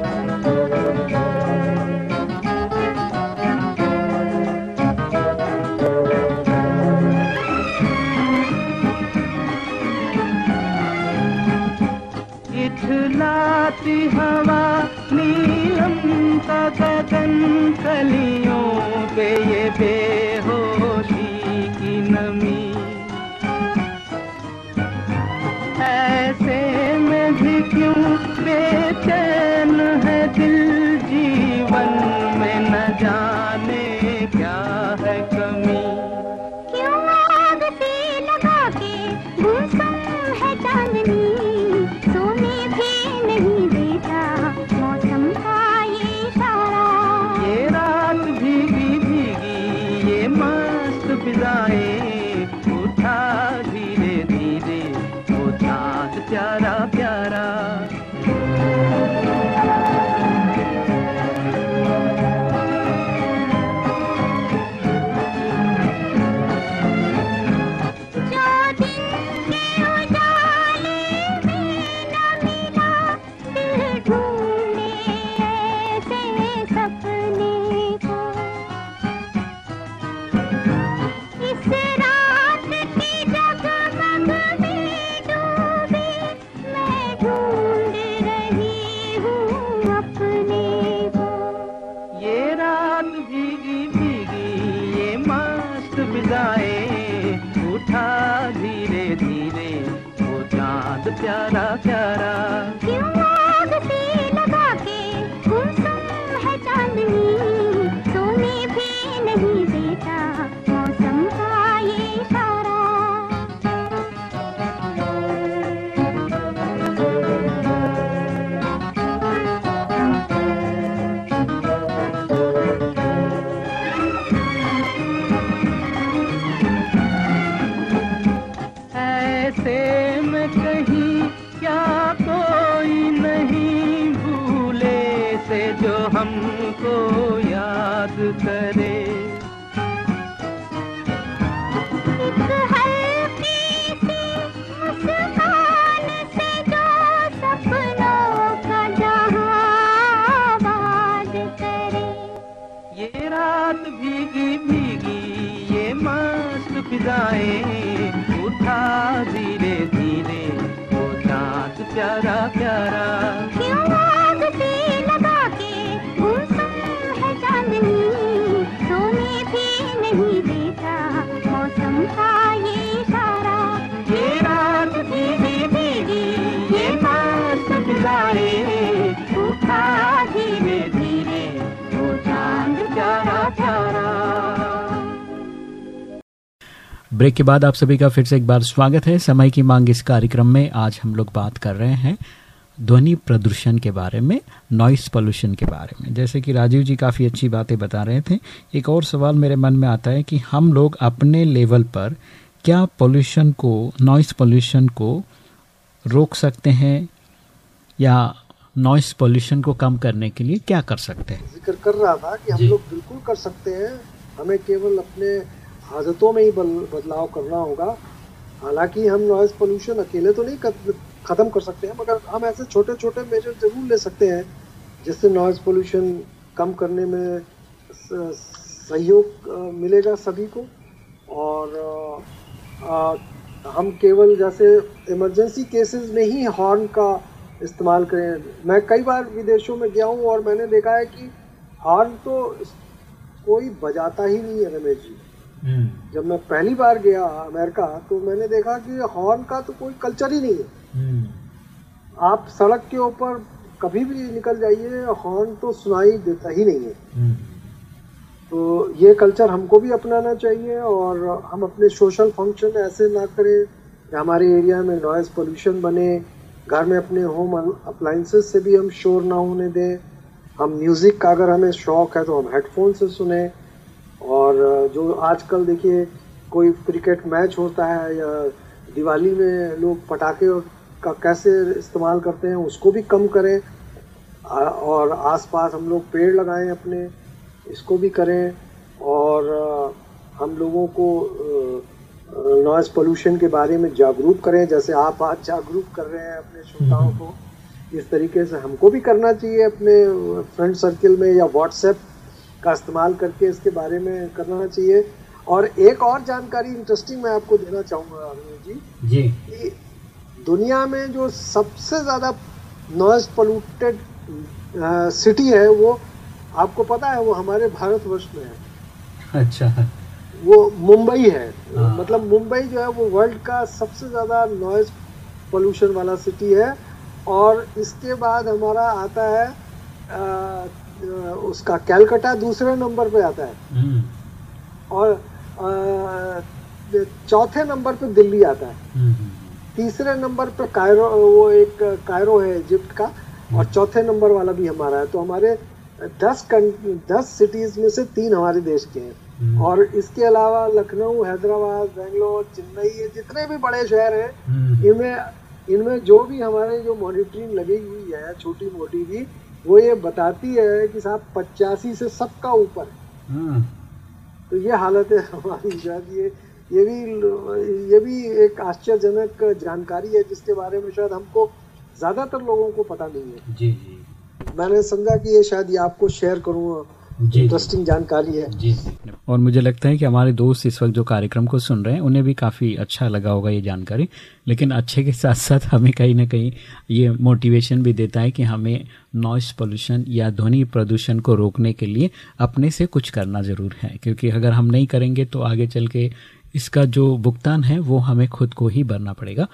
Speaker 1: उठा धीरे धीरे वो चाँद प्यारा प्यारा
Speaker 4: प्यारा।
Speaker 1: क्यों आग लगा के है चांदनी? भी नहीं मौसम का ये ये रात भीगी भीगी ये धीरे धीरे वो चाँद प्यारा प्यारा।
Speaker 2: ब्रेक के बाद आप सभी का फिर से एक बार स्वागत है। समय की मांग इस कार्यक्रम में आज हम लोग बात कर रहे हैं। ध्वनि प्रदूषण के बारे में नॉइस पोल्यूशन के बारे में। जैसे कि राजीव जी काफ़ी अच्छी बातें बता रहे थे। एक और सवाल मेरे मन में आता है कि हम लोग अपने लेवल पर क्या पोल्यूशन को नॉइस पोल्यूशन को रोक सकते हैं या नॉइस पोल्यूशन को कम करने के लिए क्या कर सकते हैं?
Speaker 3: ज़िक्र कर रहा था कि हम लोग बिल्कुल कर सकते हैं। हमें केवल अपने आदतों में ही बदलाव करना होगा। हालाँकि हम नॉइज़ पोल्यूशन अकेले तो नहीं खत- खत्म कर सकते हैं मगर हम ऐसे छोटे छोटे मेजर ज़रूर ले सकते हैं जिससे नॉइज़ पोल्यूशन कम करने में सहयोग मिलेगा सभी को। और अ, अ, हम केवल जैसे इमरजेंसी केसेस में ही हॉर्न का इस्तेमाल करें। मैं कई बार विदेशों में गया हूँ और मैंने देखा है कि हॉर्न तो कोई बजाता ही नहीं है रमेश जी। जब मैं पहली बार गया अमेरिका तो मैंने देखा कि हॉर्न का तो कोई कल्चर ही नहीं है। आप सड़क के ऊपर कभी भी निकल जाइए हॉर्न तो सुनाई देता ही नहीं है। तो ये कल्चर हमको भी अपनाना चाहिए और हम अपने सोशल फ़ंक्शन ऐसे ना करें कि हमारे एरिया में नॉइज़ पोल्यूशन बने घर में अपने होम अप्लाइंसेस से भी हम शोर ना होने दें। हम म्यूज़िक का अगर हमें शौक है तो हम हेडफोन से सुने। और जो आजकल देखिए कोई क्रिकेट मैच होता है या दिवाली में लोग पटाखे का कैसे इस्तेमाल करते हैं उसको भी कम करें। और आसपास हम लोग पेड़ लगाएँ अपने इसको भी करें। और हम लोगों को नॉइज़ पोल्यूशन के बारे में जागरूक करें जैसे आप आज जागरूक कर रहे हैं अपने श्रोताओं को। इस तरीके से हमको भी करना चाहिए अपने फ्रेंड सर्किल में या व्हाट्सएप का इस्तेमाल करके इसके बारे में करना चाहिए। और एक और जानकारी इंटरेस्टिंग मैं आपको देना चाहूँगा अरविंद जी।
Speaker 2: जी।
Speaker 3: कि दुनिया में जो सबसे ज़्यादा नॉइज़ पोल्यूटेड सिटी है वो आपको पता है वो हमारे भारतवर्ष में है।
Speaker 2: अच्छा।
Speaker 3: वो मुंबई है।
Speaker 2: हाँ।
Speaker 3: मतलब मुंबई जो है वो वर्ल्ड का सबसे ज़्यादा नॉइज़ पोल्यूशन वाला सिटी है। और इसके बाद हमारा आता है उसका कैलकाटा दूसरे नंबर पे आता है। और चौथे नंबर पे दिल्ली आता है। तीसरे नंबर पे कायरो वो एक कायरो है इजिप्ट का और चौथे नंबर वाला भी हमारा है। तो हमारे दस दस सिटीज़ में से तीन हमारे देश के हैं। और इसके अलावा लखनऊ हैदराबाद बेंगलोर चेन्नई ये जितने भी बड़े शहर हैं इनमें इनमें जो भी हमारे जो मॉनिटरिंग लगी हुई है छोटी मोटी भी वो ये बताती है कि साहब पचासी से सबका ऊपर है। तो ये हालत है हमारी शायद ये ये भी ये भी एक आश्चर्यजनक जानकारी है जिसके बारे में शायद हमको ज़्यादातर लोगों को पता नहीं है।
Speaker 2: जी जी।
Speaker 3: मैंने समझा कि ये शायद ये आपको शेयर करूँ
Speaker 2: जी
Speaker 3: इंटरेस्टिंग जानकारी है।
Speaker 2: जी और मुझे लगता है कि हमारे दोस्त इस वक्त जो कार्यक्रम को सुन रहे हैं उन्हें भी काफ़ी अच्छा लगा होगा ये जानकारी। लेकिन अच्छे के साथ साथ हमें कहीं ना कहीं ये मोटिवेशन भी देता है कि हमें नॉइस पोल्यूशन या ध्वनि प्रदूषण को रोकने के लिए अपने से कुछ करना ज़रूर है। क्योंकि अगर हम नहीं करेंगे तो आगे चल के इसका जो भुगतान है वो हमें खुद को ही भरना पड़ेगा।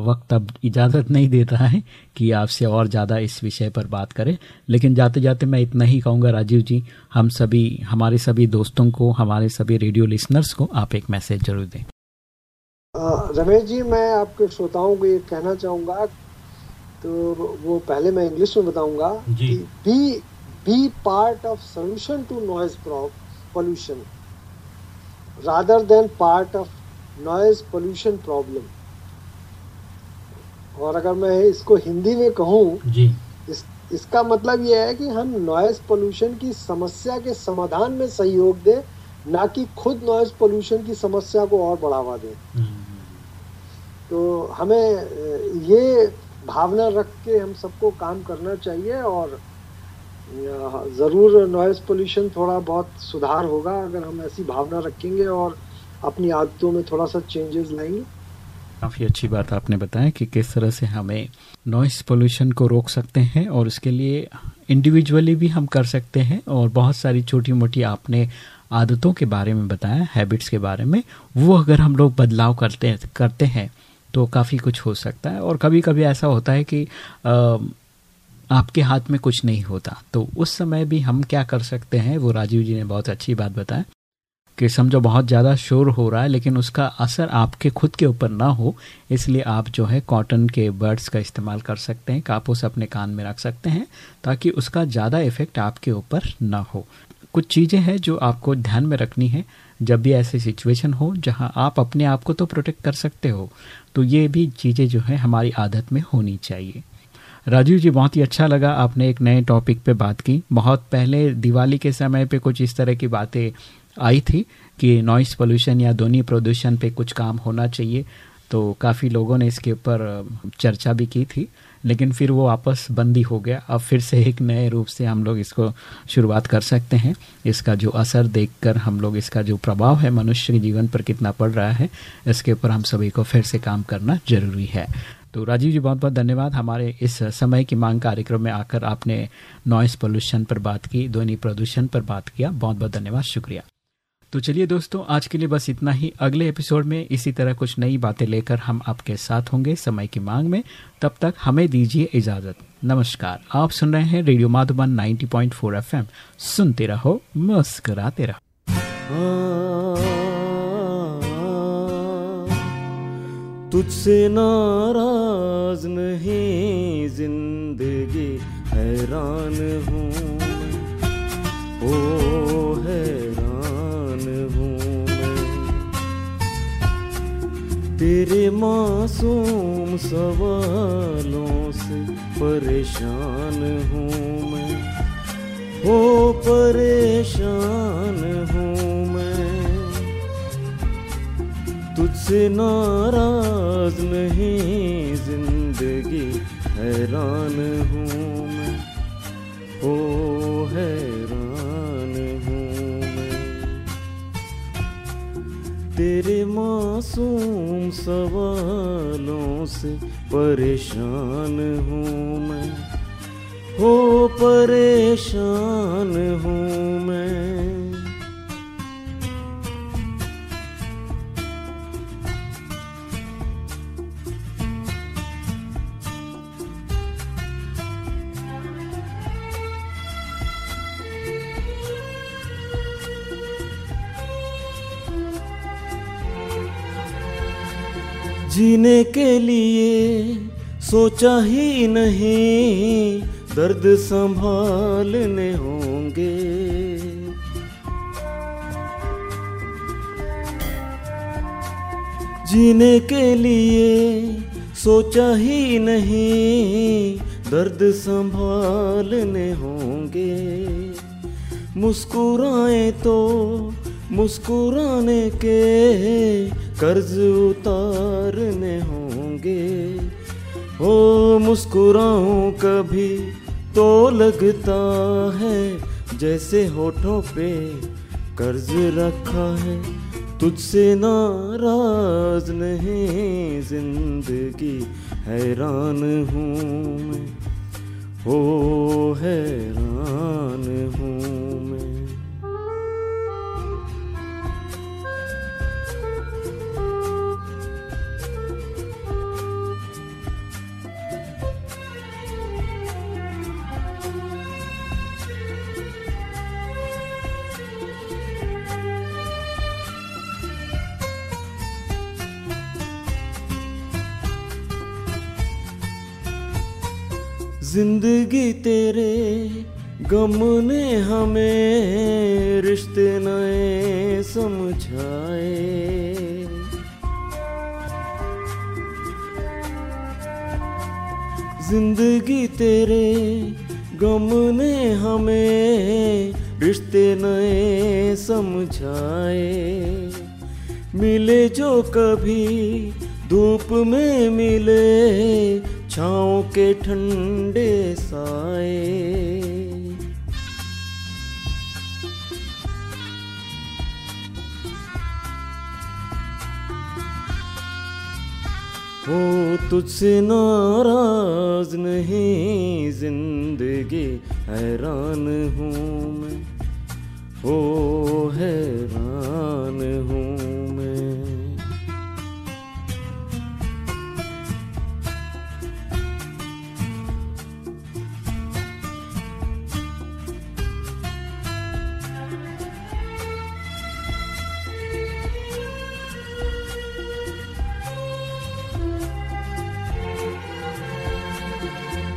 Speaker 2: वक्त अब इजाज़त नहीं देता है कि आपसे और ज़्यादा इस विषय पर बात करें। लेकिन जाते जाते मैं इतना ही कहूँगा राजीव जी हम सभी हमारे सभी दोस्तों को हमारे सभी रेडियो लिसनर्स को आप एक मैसेज ज़रूर दें।
Speaker 3: रमेश जी मैं आपके श्रोताओं को ये कहना चाहूँगा तो वो पहले मैं इंग्लिश में बताऊँगा कि be be part of solution to noise pollution rather than part of noise pollution problem और अगर मैं इसको हिंदी में कहूँ
Speaker 2: जी।
Speaker 3: इस इसका मतलब ये है कि हम नॉइज़ पोल्यूशन की समस्या के समाधान में सहयोग दें ना कि खुद नॉइज़ पोल्यूशन की समस्या को और बढ़ावा दें। तो हमें ये भावना रख के हम सबको काम करना चाहिए और ज़रूर नॉइज़ पोल्यूशन थोड़ा बहुत सुधार होगा अगर हम ऐसी भावना रखेंगे और अपनी आदतों में थोड़ा सा चेंजेस लाएँगे।
Speaker 2: काफ़ी अच्छी बात आपने बताया कि किस तरह से हमें नॉइस पोल्यूशन को रोक सकते हैं और उसके लिए इंडिविजुअली भी हम कर सकते हैं और बहुत सारी छोटी मोटी आपने आदतों के बारे में बताया हैबिट्स के बारे में वो अगर हम लोग बदलाव करते करते हैं तो काफ़ी कुछ हो सकता है और कभी कभी ऐसा होता है कि अ, आपके हाथ में कुछ नहीं होता। तो उस समय भी हम क्या कर सकते हैं वो राजीव जी ने बहुत अच्छी बात बताया। कि समझो बहुत ज़्यादा शोर हो रहा है, लेकिन उसका असर आपके खुद के ऊपर ना हो, इसलिए आप जो है कॉटन के बर्ड्स का इस्तेमाल कर सकते हैं, कापूस अपने कान में रख सकते हैं, ताकि उसका ज़्यादा इफ़ेक्ट आपके ऊपर ना हो। कुछ चीज़ें हैं जो आपको ध्यान में रखनी है, जब भी ऐसी सिचुएशन हो जहाँ आप अपने आप को तो प्रोटेक्ट कर सकते हो तो ये भी चीज़ें जो है हमारी आदत में होनी चाहिए। राजीव जी, बहुत ही अच्छा लगा आपने एक नए टॉपिक पे बात की। बहुत पहले दिवाली के समय पे कुछ इस तरह की बातें आई थी कि नॉइस पोल्यूशन या ध्वनि प्रदूषण पे कुछ काम होना चाहिए। तो काफ़ी लोगों ने इसके ऊपर चर्चा भी की थी, लेकिन फिर वो वापस बंदी हो गया। अब फिर से एक नए रूप से हम लोग इसको शुरुआत कर सकते हैं। इसका जो असर देखकर हम लोग इसका जो प्रभाव है मनुष्य के जीवन पर कितना पड़ रहा है, इसके ऊपर हम सभी को फिर से काम करना ज़रूरी है। तो राजीव जी बहुत बहुत धन्यवाद। हमारे इस समय की मांग कार्यक्रम में आकर आपने नॉइस पोल्यूशन पर बात की, ध्वनि प्रदूषण पर बात किया। बहुत बहुत धन्यवाद। शुक्रिया। तो चलिए दोस्तों, आज के लिए बस इतना ही। अगले एपिसोड में इसी तरह कुछ नई बातें लेकर हम आपके साथ होंगे समय की मांग में। तब तक हमें दीजिए इजाज़त। नमस्कार, आप सुन रहे हैं रेडियो माधुबन 90.4 एफएम। सुनते रहो, मुस्कुराते रहो।
Speaker 5: तुझसे नाराज़ नहीं, ज़िंदगी हैरान हूँ। ओ हैरान तेरे मासूम सवालों से परेशान हूँ मैं। हो परेशान हूँ मैं। तुझसे नाराज़ नहीं, ज़िंदगी हैरान हूँ मैं। ओ तेरे मासूम सवालों से परेशान हूँ मैं। हो परेशान हूँ जीने के लिए सोचा ही नहीं, दर्द संभालने होंगे। जीने के लिए सोचा ही नहीं, दर्द संभालने होंगे। मुस्कुराए तो मुस्कुराने के कर्ज उतारने होंगे। ओ, मुस्कुराऊं कभी तो लगता है, जैसे होठों पे कर्ज रखा है। तुझसे नाराज़ नहीं, ज़िंदगी हैरान हूँ मैं। हो हैरान हूँ ज़िंदगी तेरे गम ने हमें रिश्ते नए समझाए। ज़िंदगी तेरे गम ने हमें रिश्ते नए समझाए। मिले जो कभी धूप में मिले छाँव के ठंडे साए। हो तुझसे नाराज़ नहीं, ज़िंदगी हैरान हूँ मैं। हो हैरान हूँ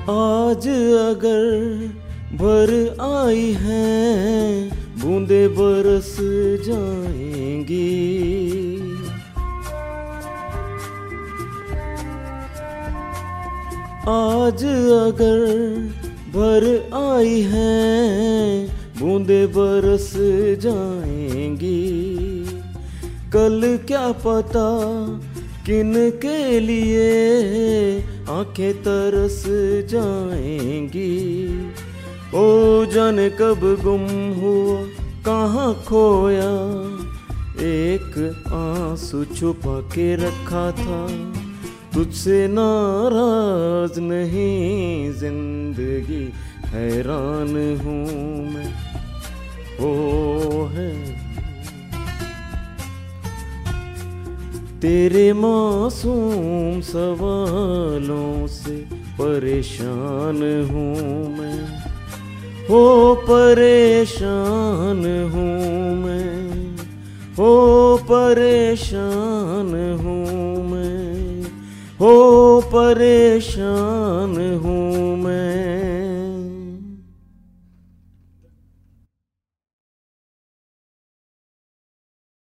Speaker 5: आज अगर भर आई है, बूंदे बरस जाएँगी। आज अगर भर आई है, बूंदे बरस जाएँगी। कल क्या पता किन के लिए आँखें तरस जाएँगी। ओ जाने कब गुम हुआ, कहाँ खोया? एक आँसू छुपा के रखा था। तुझसे नाराज़ नहीं, ज़िंदगी हैरान हूँ मैं। ओ है तेरे मासूम सवालों से परेशान हूँ मैं। हो परेशान हूँ मैं। हो परेशान हूँ मैं। हो परेशान हूँ